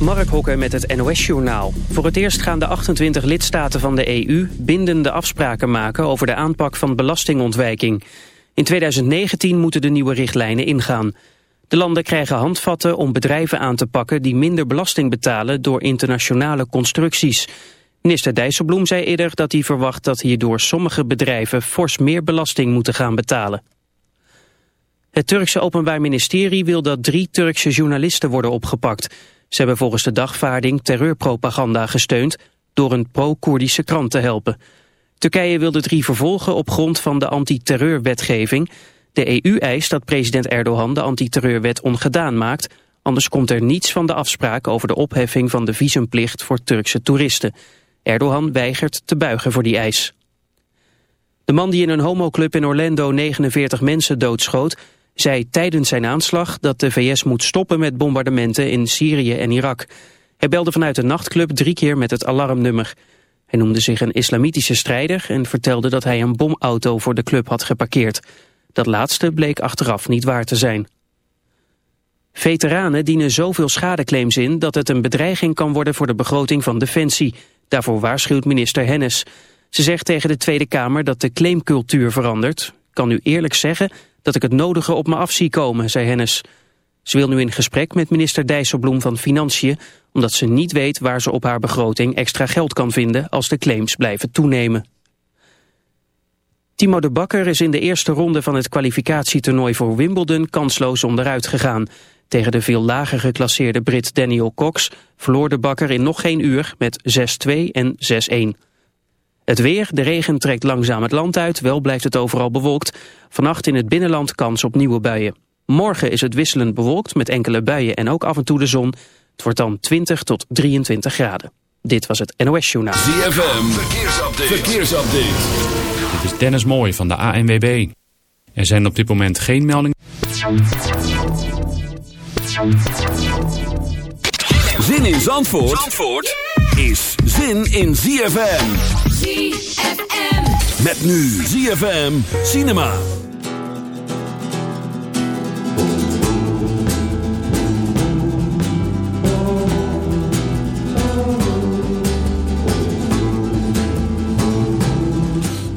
Mark Hokker met het NOS-journaal. Voor het eerst gaan de 28 lidstaten van de EU bindende afspraken maken over de aanpak van belastingontwijking. In 2019 moeten de nieuwe richtlijnen ingaan. De landen krijgen handvatten om bedrijven aan te pakken die minder belasting betalen door internationale constructies. Minister Dijsselbloem zei eerder dat hij verwacht dat hierdoor sommige bedrijven fors meer belasting moeten gaan betalen. Het Turkse Openbaar Ministerie wil dat drie Turkse journalisten worden opgepakt. Ze hebben volgens de dagvaarding terreurpropaganda gesteund door een pro-Koerdische krant te helpen. Turkije wil de drie vervolgen op grond van de antiterreurwetgeving. De EU eist dat president Erdogan de antiterreurwet ongedaan maakt... anders komt er niets van de afspraak over de opheffing van de visumplicht voor Turkse toeristen. Erdogan weigert te buigen voor die eis. De man die in een homoclub in Orlando 49 mensen doodschoot zei tijdens zijn aanslag dat de VS moet stoppen met bombardementen in Syrië en Irak. Hij belde vanuit de nachtclub drie keer met het alarmnummer. Hij noemde zich een islamitische strijder en vertelde dat hij een bomauto voor de club had geparkeerd. Dat laatste bleek achteraf niet waar te zijn. Veteranen dienen zoveel schadeclaims in dat het een bedreiging kan worden voor de begroting van Defensie. Daarvoor waarschuwt minister Hennis. Ze zegt tegen de Tweede Kamer dat de claimcultuur verandert. Kan u eerlijk zeggen dat ik het nodige op me af zie komen, zei Hennis. Ze wil nu in gesprek met minister Dijsselbloem van Financiën... omdat ze niet weet waar ze op haar begroting extra geld kan vinden... als de claims blijven toenemen. Timo de Bakker is in de eerste ronde van het kwalificatietoernooi voor Wimbledon kansloos onderuit gegaan. Tegen de veel lager geclasseerde Brit Daniel Cox verloor de Bakker in nog geen uur met 6-2 en 6-1. Het weer, de regen trekt langzaam het land uit, wel blijft het overal bewolkt. Vannacht in het binnenland kans op nieuwe buien. Morgen is het wisselend bewolkt met enkele buien en ook af en toe de zon. Het wordt dan 20 tot 23 graden. Dit was het NOS Journaal. ZFM, verkeersupdate. verkeersupdate. Dit is Dennis Mooij van de ANWB. Er zijn op dit moment geen meldingen. Zin in Zandvoort, Zandvoort? is zin in ZFM. ZFM. Met nu ZFM Cinema.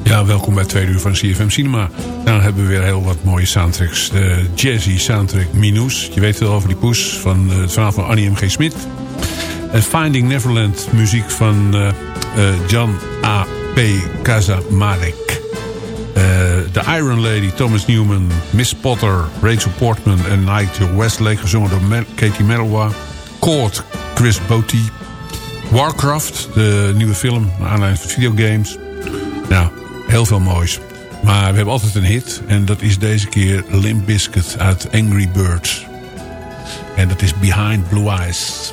Ja, welkom bij tweede uur van CFM Cinema. Dan hebben we weer heel wat mooie soundtracks. De jazzy soundtrack Minus. Je weet wel over die poes van eh, het verhaal van Annie M. G. Smit. Finding Neverland muziek van uh, uh, John A. P. Kazamarek. The Iron Lady, Thomas Newman, Miss Potter, Rachel Portman en Nigel Westlake. Gezongen door Katie Melua. Court, Chris Botti. Warcraft, de nieuwe film, naar aanleiding van videogames. Nou, heel veel moois. Maar we hebben altijd een hit. En dat is deze keer Limp Bizkit uit Angry Birds. En dat is Behind Blue Eyes.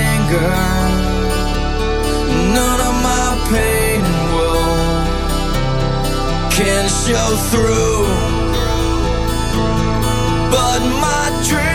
anger. None of my pain will can show through, but my dreams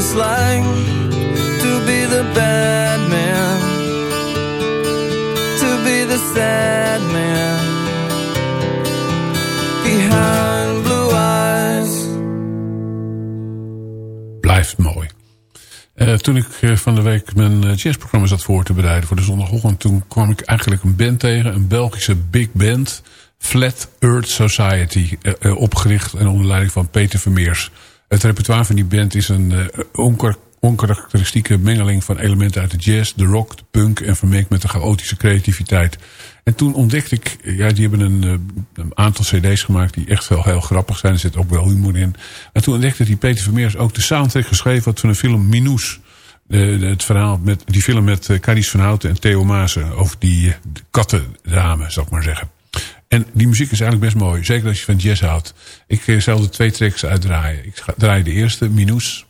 it's to be the bad man, to be the sad man blue eyes. Blijft mooi. Eh, toen ik eh, van de week mijn eh, jazzprogramma zat voor te bereiden voor de zondagochtend... toen kwam ik eigenlijk een band tegen, een Belgische big band... Flat Earth Society, opgericht en onder leiding van Peter Vermeers. Het repertoire van die band is een eh, onkar- onkarakteristieke mengeling van elementen uit de jazz, de rock, de punk... en vermengd met de chaotische creativiteit. En toen ontdekte ik, eh, ja, die hebben een, eh, een aantal cd's gemaakt... die echt wel heel grappig zijn, er zit ook wel humor in. En toen ontdekte die Peter Vermeers ook de soundtrack geschreven had... van een film Minous. Het verhaal met die film met Carice van Houten en Theo Maassen... over die kattendame, zal ik maar zeggen. En die muziek is eigenlijk best mooi. Zeker als je van jazz houdt. Ik uh, zal er twee tracks uitdraaien. Ik draai de eerste, Minous.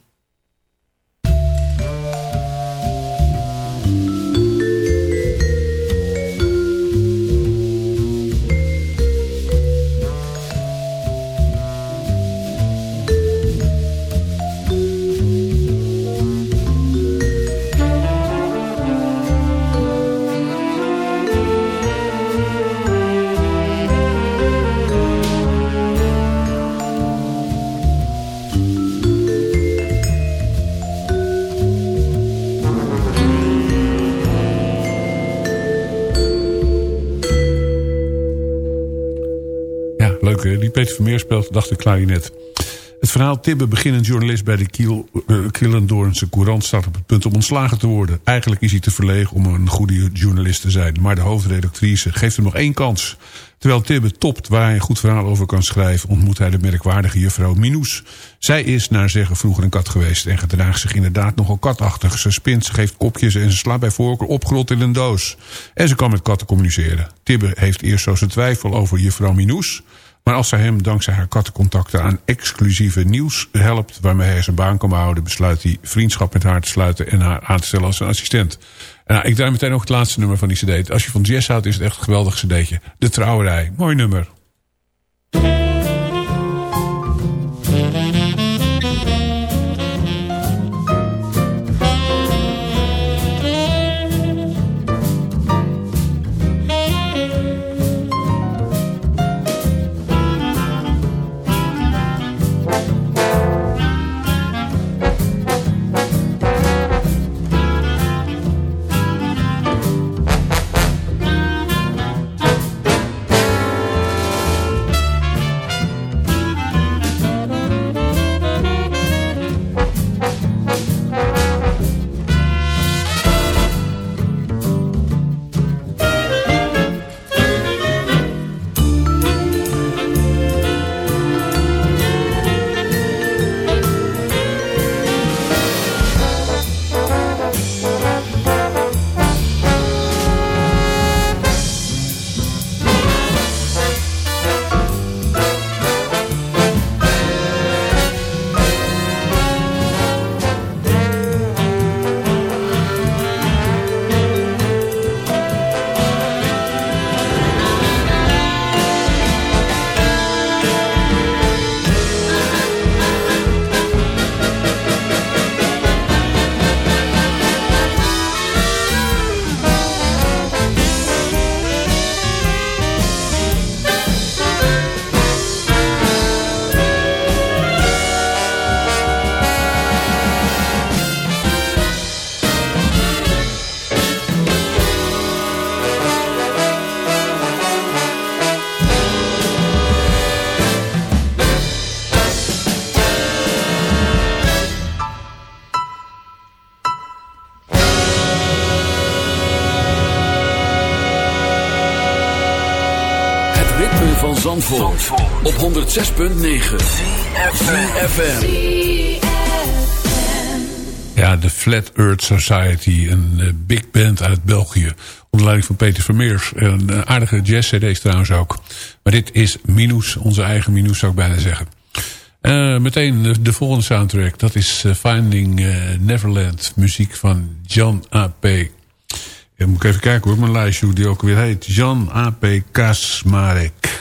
Hè? Die Peter Vermeer speelt, dacht ik, klarinet. Het verhaal Tibbe, beginnend journalist bij de Kiel, uh, Courant... staat op het punt om ontslagen te worden. Eigenlijk is hij te verlegen om een goede journalist te zijn. Maar de hoofdredactrice geeft hem nog één kans. Terwijl Tibbe topt waar hij een goed verhaal over kan schrijven... ontmoet hij de merkwaardige juffrouw Minous. Zij is, naar zeggen, vroeger een kat geweest... en gedraagt zich inderdaad nogal katachtig. Ze spint, ze geeft kopjes en ze slaat bij voorkeur opgrot in een doos. En ze kan met katten communiceren. Tibbe heeft eerst zo zijn twijfel over juffrouw Minous... Maar als zij hem dankzij haar kattencontacten aan exclusieve nieuws helpt... waarmee hij zijn baan kan behouden... besluit hij vriendschap met haar te sluiten en haar aan te stellen als zijn assistent. En nou, ik draai meteen nog het laatste nummer van die cd. Als je van jazz houdt is het echt een geweldig cd'tje. De Trouwerij. Mooi nummer. 106.9 FM. Ja, de Flat Earth Society. Een eh, big band uit België. Onder leiding van Peter Vermeers. Een eh, aardige jazz-cd's trouwens ook. Maar dit is Minus, onze eigen Minus zou ik bijna zeggen. Eh, meteen de, de volgende soundtrack. Dat is Finding Neverland. Muziek van John A.P. Moet ik even kijken hoor, mijn lijstje hoe die ook weer heet. John A.P. Kasmarek.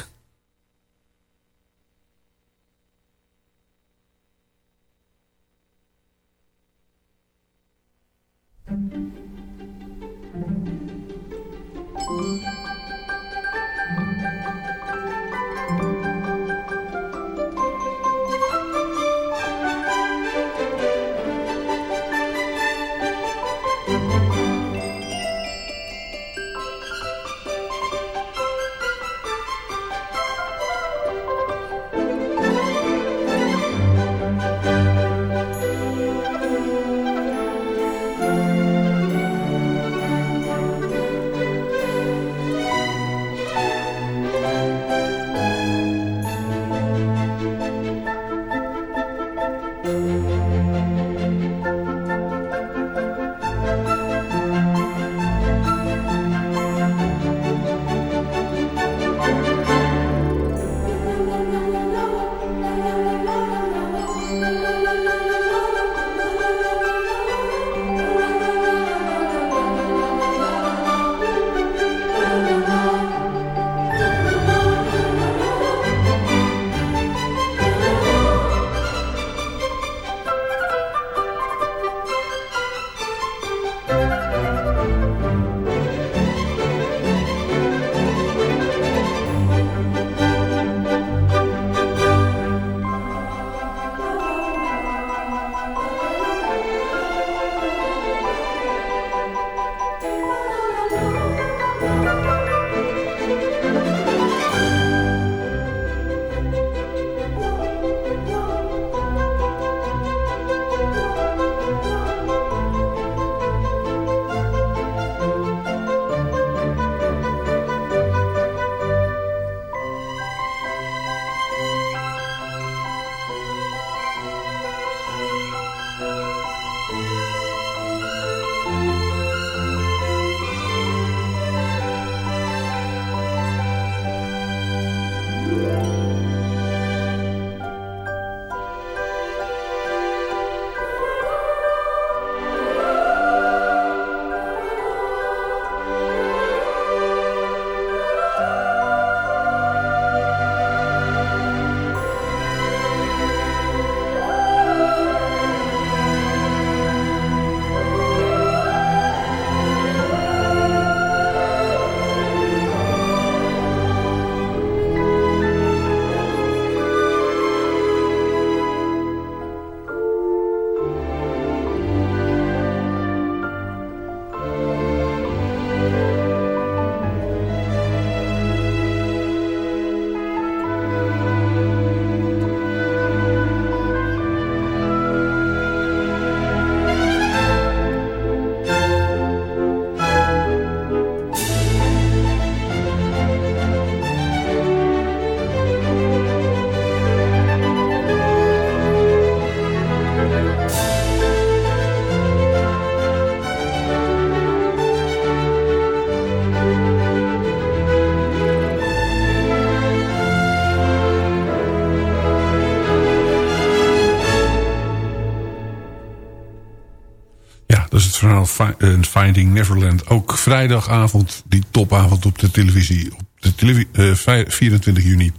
Finding Neverland. Ook vrijdagavond, die topavond op de televisie. Op de televi eh, vij- 24 juni.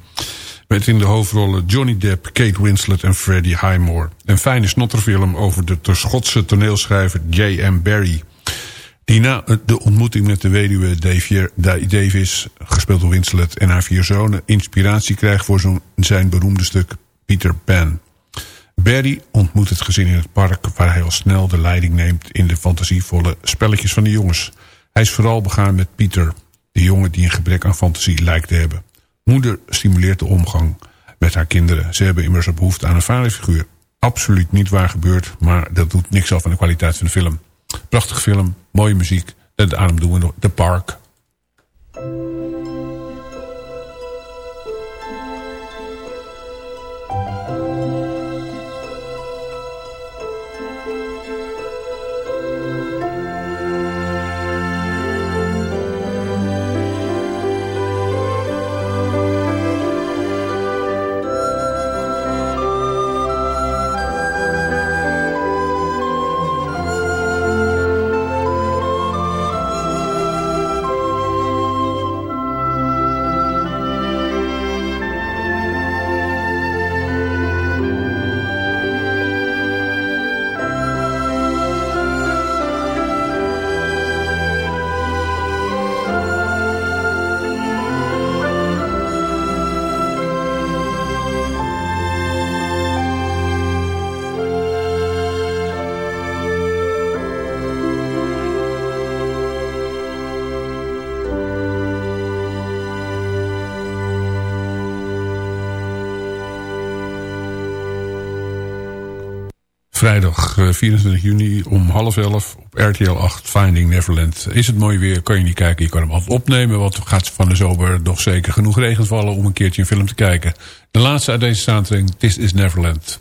Met in de hoofdrollen Johnny Depp, Kate Winslet en Freddie Highmore. Een fijne snotterfilm over de Schotse toneelschrijver J.M. Barrie. Die na eh, de ontmoeting met de weduwe Davis, gespeeld door Winslet... en haar vier zonen, inspiratie krijgt voor zijn beroemde stuk Peter Pan. Barry ontmoet het gezin in het park... waar hij al snel de leiding neemt in de fantasievolle spelletjes van de jongens. Hij is vooral begaan met Pieter, de jongen die een gebrek aan fantasie lijkt te hebben. Moeder stimuleert de omgang met haar kinderen. Ze hebben immers een behoefte aan een vaderfiguur. Absoluut niet waar gebeurd, maar dat doet niks af aan de kwaliteit van de film. Prachtige film, mooie muziek. De adem doen we nog. The Park. 24 juni om half elf op RTL 8 Finding Neverland. Is het mooi weer, kan je niet kijken. Je kan hem altijd opnemen, want gaat van de zomer nog zeker genoeg regen vallen... om een keertje een film te kijken. De laatste uit deze samenstelling, This is Neverland.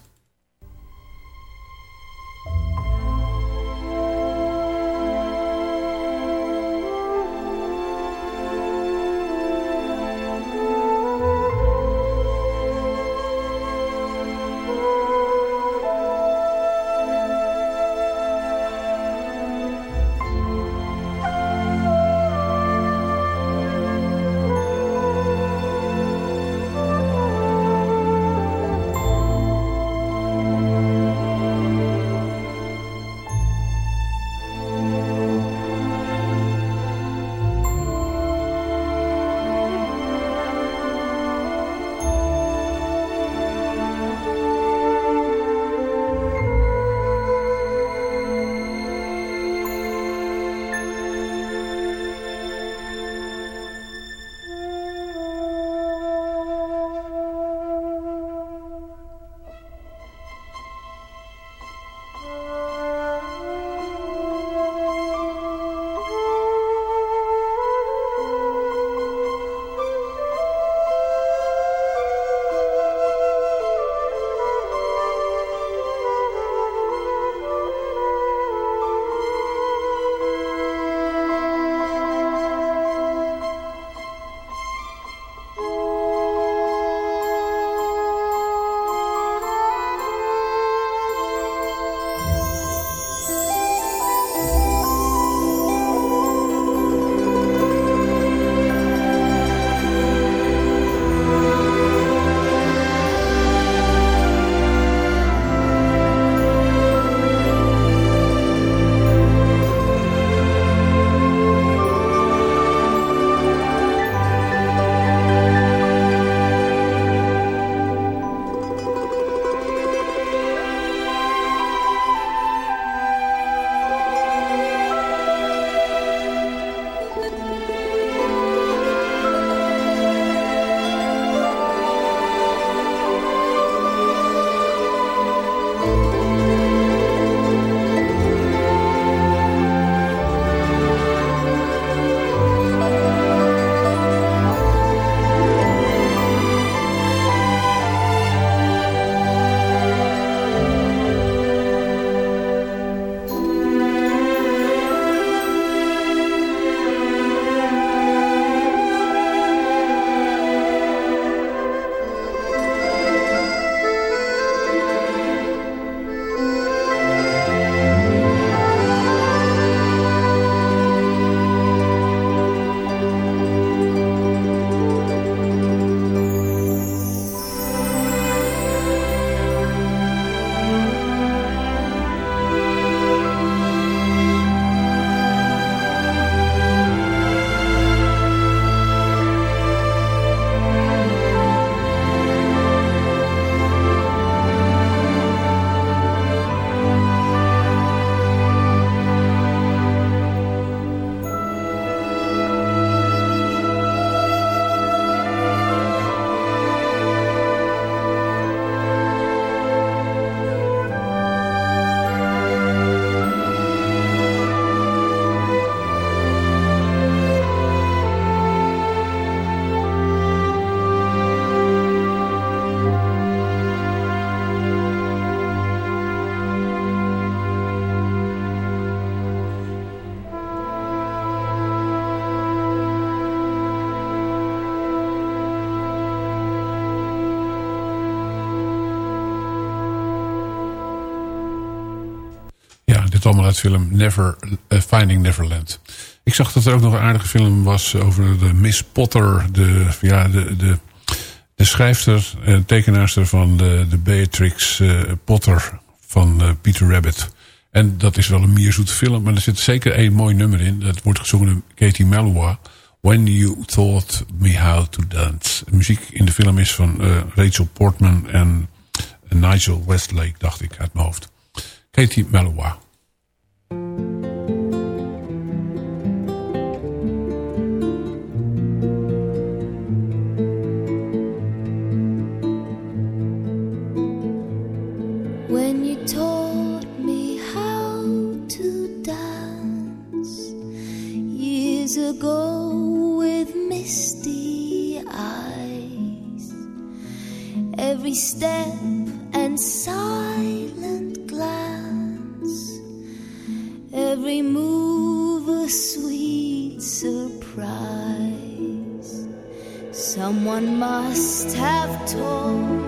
Film Never, uh, Finding Neverland. Ik zag dat er ook nog een aardige film was over de Miss Potter. De, ja, de, de, de schrijfster en tekenaarster van de, de Beatrix uh, Potter van uh, Peter Rabbit. En dat is wel een mierzoete film, maar er zit zeker één mooi nummer in. Dat wordt gezongen door Katie Melua. When You Taught Me How to Dance. De muziek in de film is van Rachel Portman en Nigel Westlake, dacht ik uit mijn hoofd. Katie Melua. Must have taught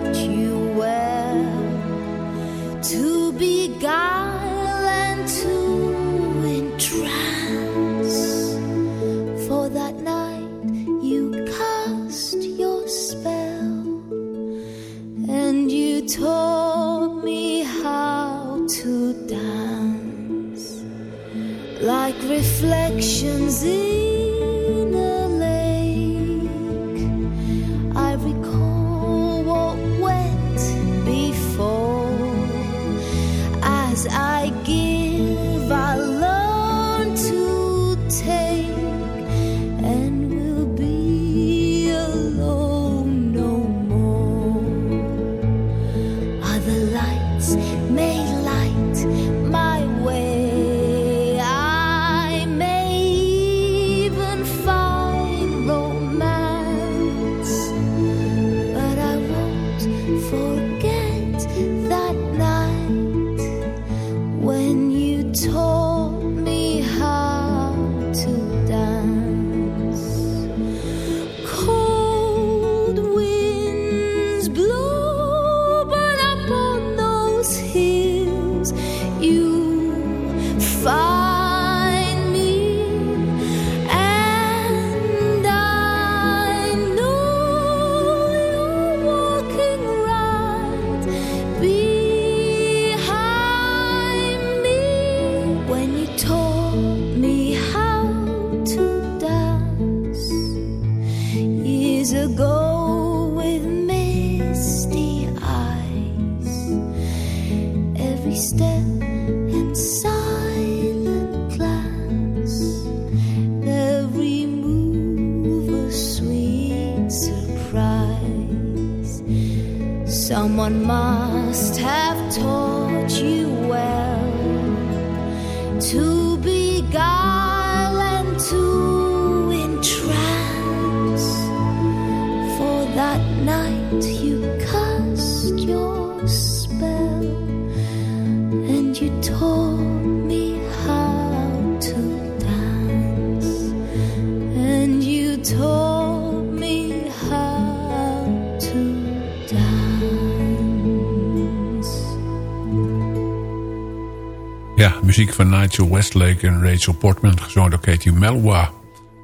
van Nigel Westlake en Rachel Portman, gezongen door Katie Melua.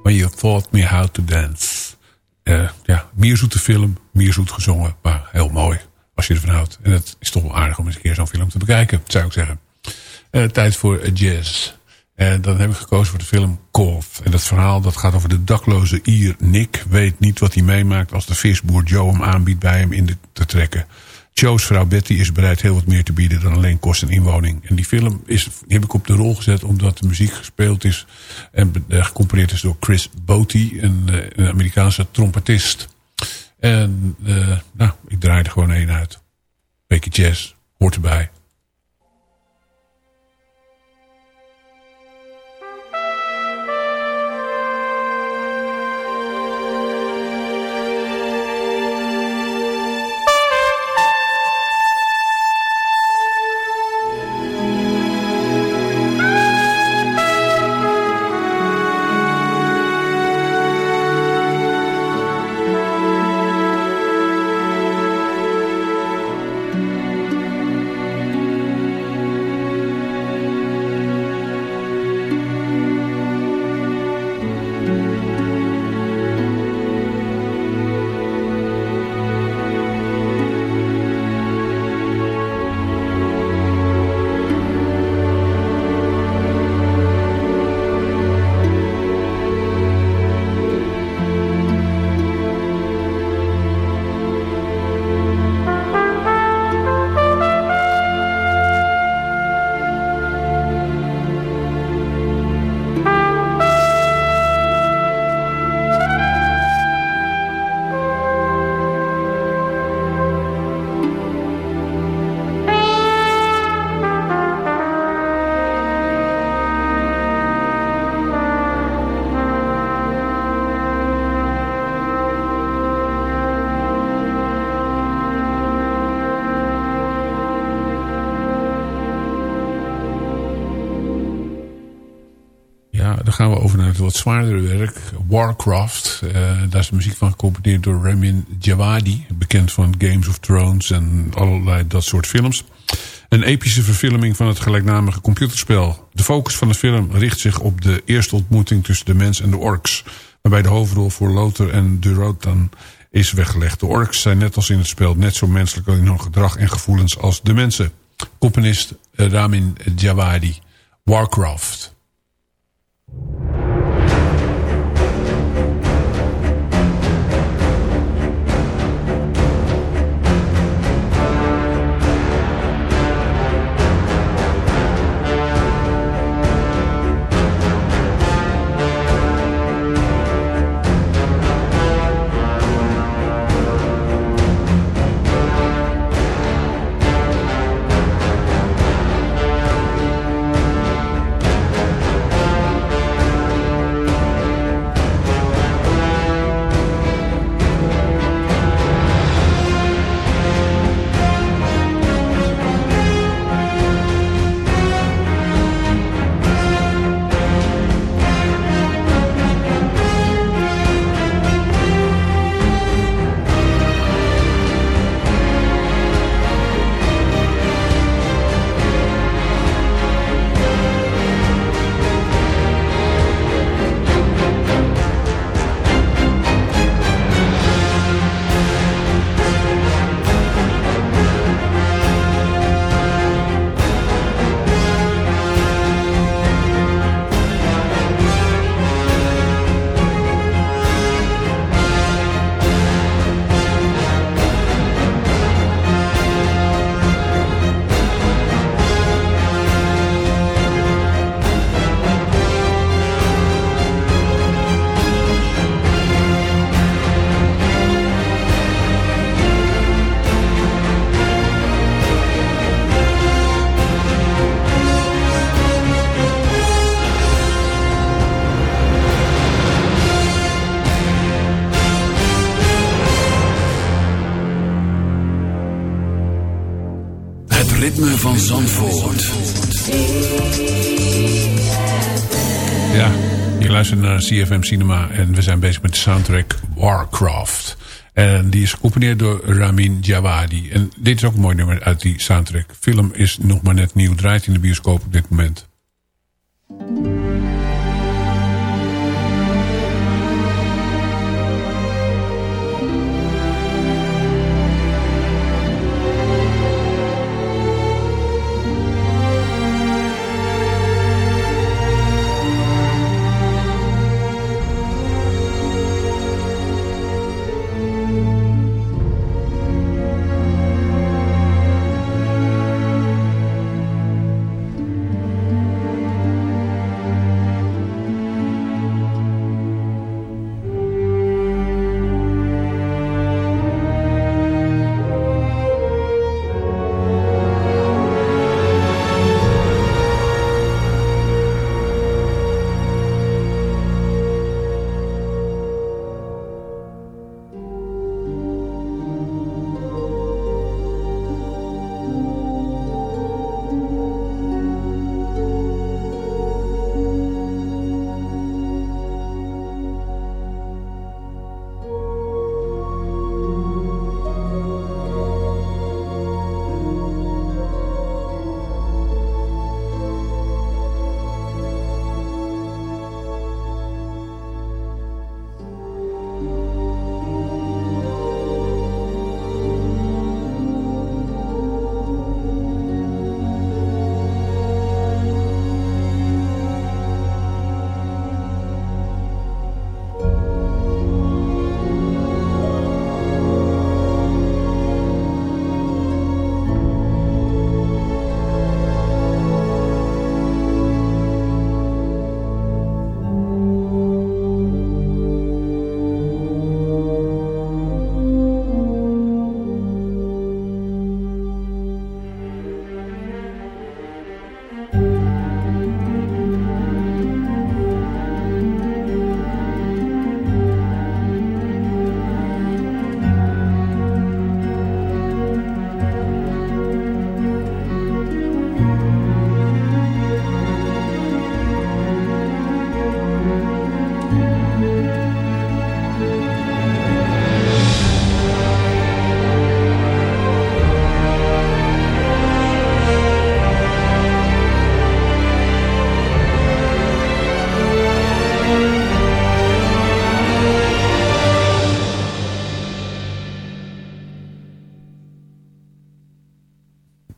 When You Taught Me How to Dance. Eh, ja, meer zoete film, meer zoet gezongen, maar heel mooi als je ervan houdt. En het is toch wel aardig om eens een keer zo'n film te bekijken, zou ik zeggen. Eh, tijd voor eh, jazz. En dan heb ik gekozen voor de film Korf. En dat verhaal dat gaat over de dakloze Ier Nick. Weet niet wat hij meemaakt als de visboer Joe hem aanbiedt bij hem in de, te trekken. Joe's vrouw Betty is bereid heel wat meer te bieden dan alleen kost en inwoning. En die film is, heb ik op de rol gezet omdat de muziek gespeeld is en eh, gecomponeerd is door Chris Botti, een, eh, een Amerikaanse trompetist. En eh, nou, ik draai er gewoon één uit. Beetje jazz, hoort erbij. Wat zwaardere werk. Warcraft. Eh, daar is de muziek van gecomponeerd door Ramin Djawadi. Bekend van Games of Thrones en allerlei dat soort films. Een epische verfilming van het gelijknamige computerspel. De focus van de film richt zich op de eerste ontmoeting tussen de mens en de orks. Waarbij de hoofdrol voor Lothar en Durotan is weggelegd. De orks zijn net als in het spel net zo menselijk in hun gedrag en gevoelens als de mensen. Componist eh, Ramin Djawadi. Warcraft. CFM Cinema en we zijn bezig met de soundtrack Warcraft. En die is gecomponeerd door Ramin Djawadi. En dit is ook een mooi nummer uit die soundtrack. film is nog maar net nieuw, draait in de bioscoop op dit moment.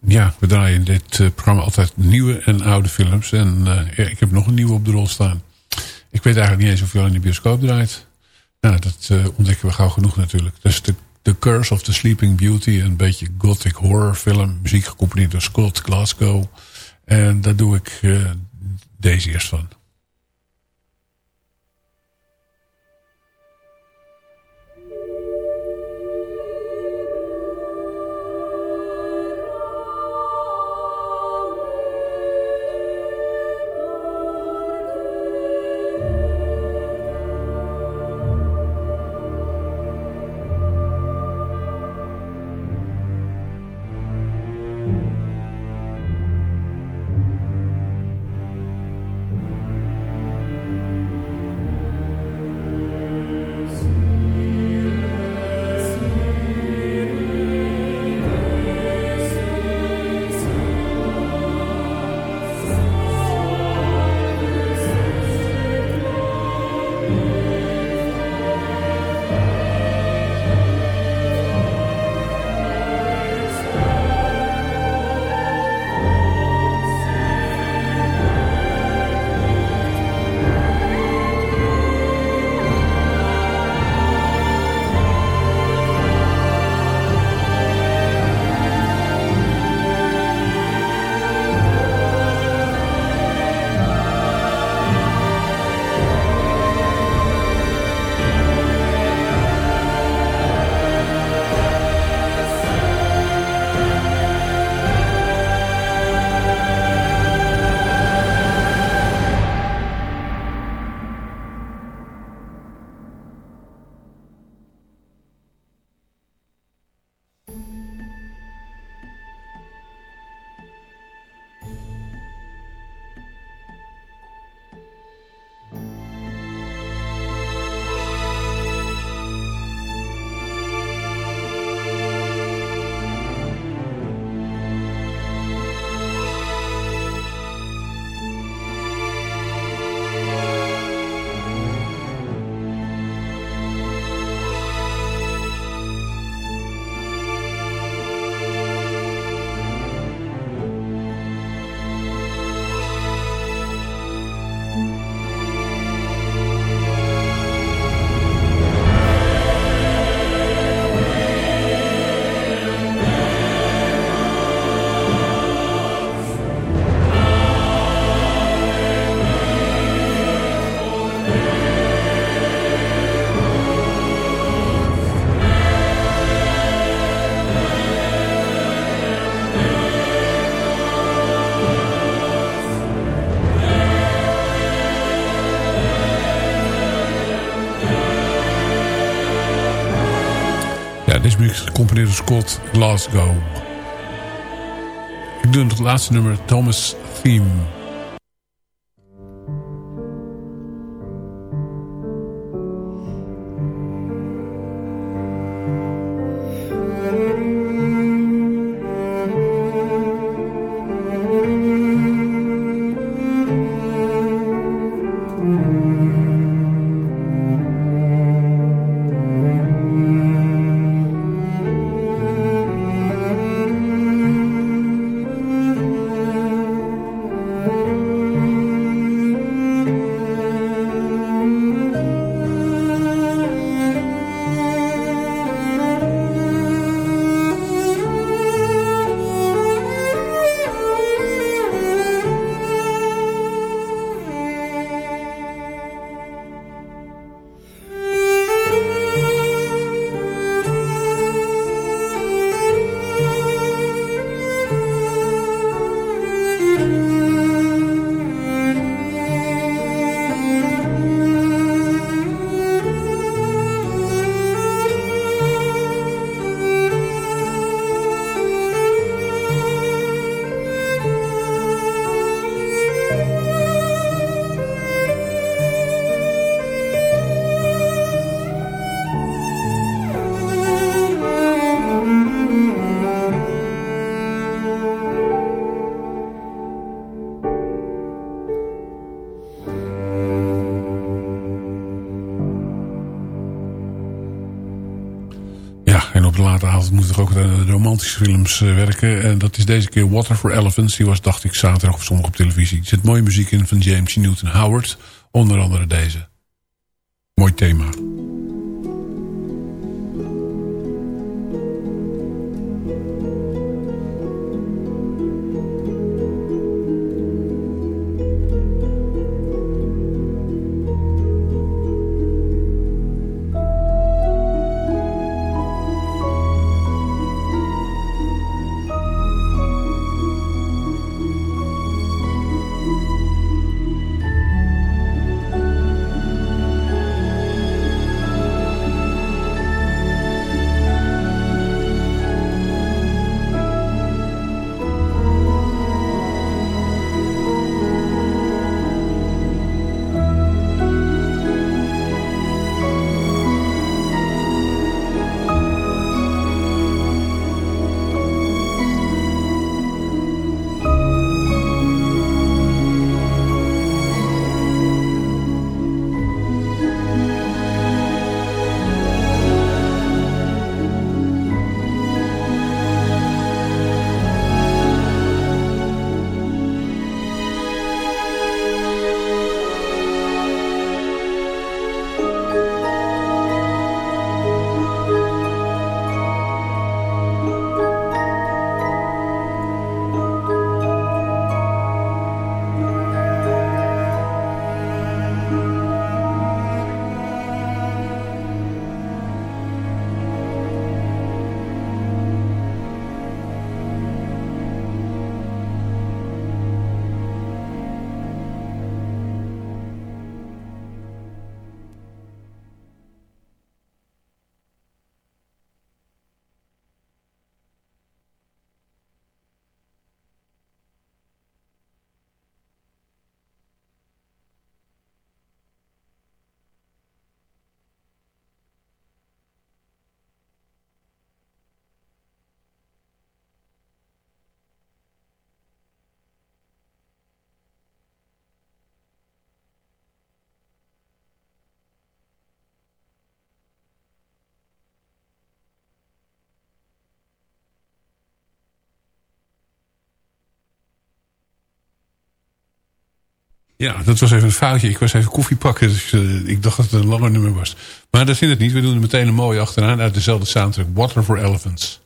Ja, we draaien in dit eh, programma altijd nieuwe en oude films. En eh, ik heb nog een nieuwe op de rol staan. Ik weet eigenlijk niet eens of al in de bioscoop draait. Nou, dat eh, ontdekken we gauw genoeg natuurlijk. Is de, the Curse of the Sleeping Beauty. Een beetje gothic horror film. Muziek gecomponeerd door Scott Glasgow. En daar doe ik deze eerst van. Is gecomponeerd door Scott Glasgow. Ik doe het laatste nummer, Thomas Theme. Films eh, werken. En dat is deze keer Water for Elephants. Die was, dacht ik, zaterdag of zondag op televisie. Er zit mooie muziek in van James Newton Howard. Onder andere deze. Mooi thema. Ja, dat was even een foutje. Ik was even koffie pakken, dus uh, ik dacht dat het een langer nummer was. Maar dat is het niet. We doen er meteen een mooie achteraan uit dezelfde soundtrack. Water for Elephants.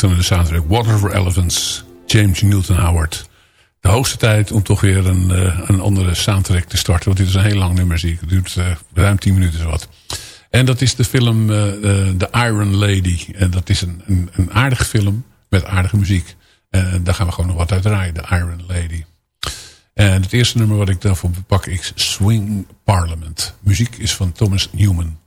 Schitterende soundtrack. Water for Elephants, James Newton Howard. De hoogste tijd om toch weer een, uh, een andere soundtrack te starten. Want dit is een heel lang nummer, zie ik. Het duurt uh, ruim 10 minuten zo wat. En dat is de film uh, The Iron Lady. En dat is een, een, een aardige film met aardige muziek. En daar gaan we gewoon nog wat uit draaien. The Iron Lady. En het eerste nummer wat ik daarvoor bepak is Swing Parliament. Muziek is van Thomas Newman.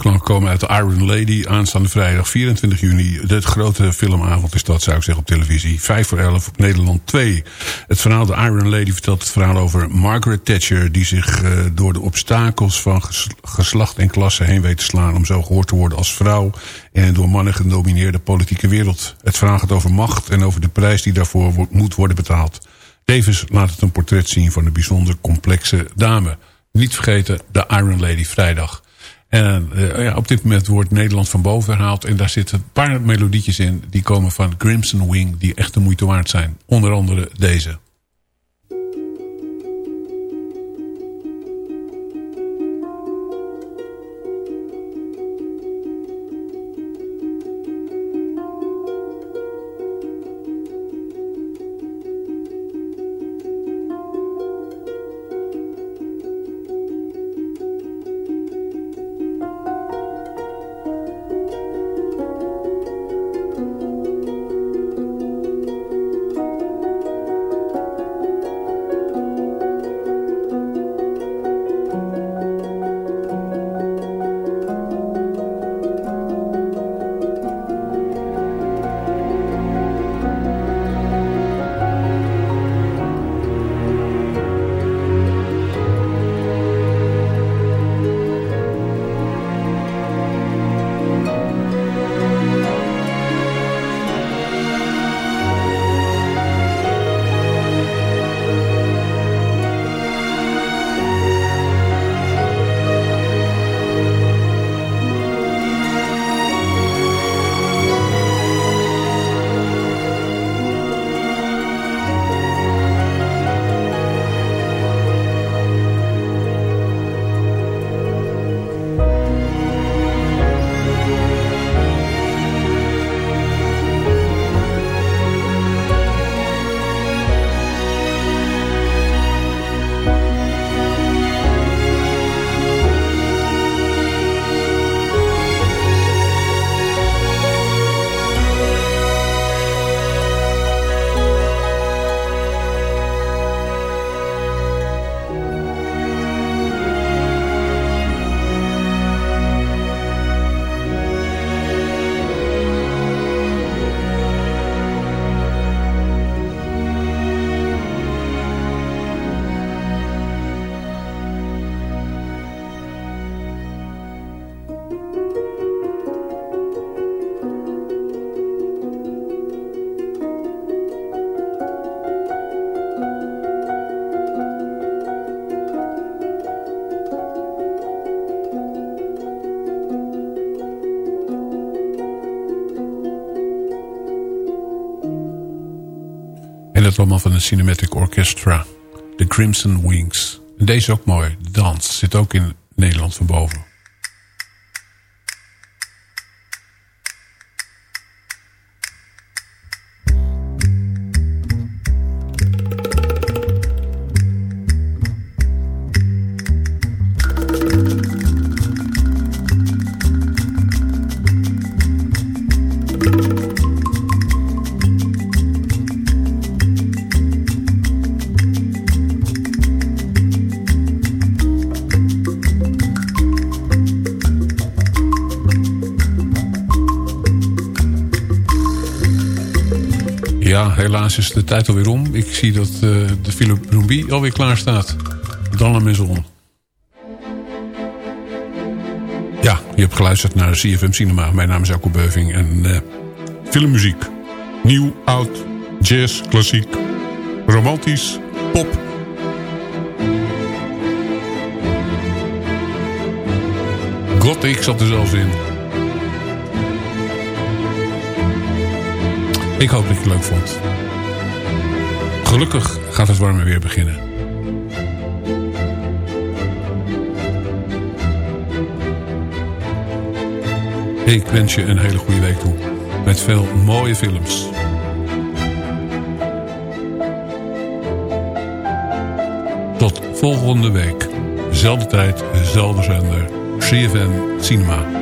Komen uit de Iron Lady aanstaande vrijdag 24 juni. De grote filmavond is dat, zou ik zeggen, op televisie. 5 voor 11 op Nederland 2. Het verhaal De Iron Lady vertelt het verhaal over Margaret Thatcher... die zich uh, door de obstakels van geslacht en klasse heen weet te slaan... om zo gehoord te worden als vrouw in een door mannen gedomineerde politieke wereld. Het verhaal gaat over macht en over de prijs die daarvoor moet worden betaald. Tevens laat het een portret zien van een bijzonder complexe dame. Niet vergeten, de Iron Lady vrijdag. En uh, ja, op dit moment wordt Nederland van boven herhaald. En daar zitten een paar melodietjes in. Die komen van Crimson Wing. Die echt de moeite waard zijn. Onder andere deze. Allemaal van het Cinematic Orchestra. The Crimson Wings. En deze ook mooi. De dans zit ook in Nederland van boven. Helaas is de tijd alweer om. Ik zie dat uh, de Philip Rombie alweer klaar staat. Dan een maison. Ja, je hebt geluisterd naar CFM Cinema. Mijn naam is Elko Beuving. En uh, filmmuziek. Nieuw, oud, jazz, klassiek, romantisch, pop. Gothic zat er zelfs in. Ik hoop dat je het leuk vond. Gelukkig gaat het warme weer beginnen. Ik wens je een hele goede week toe. Met veel mooie films. Tot volgende week. Zelfde tijd, dezelfde zender. CFM Cinema.